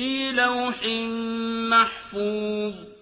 فِي لَوْحٍ مَّحْفُوظٍ.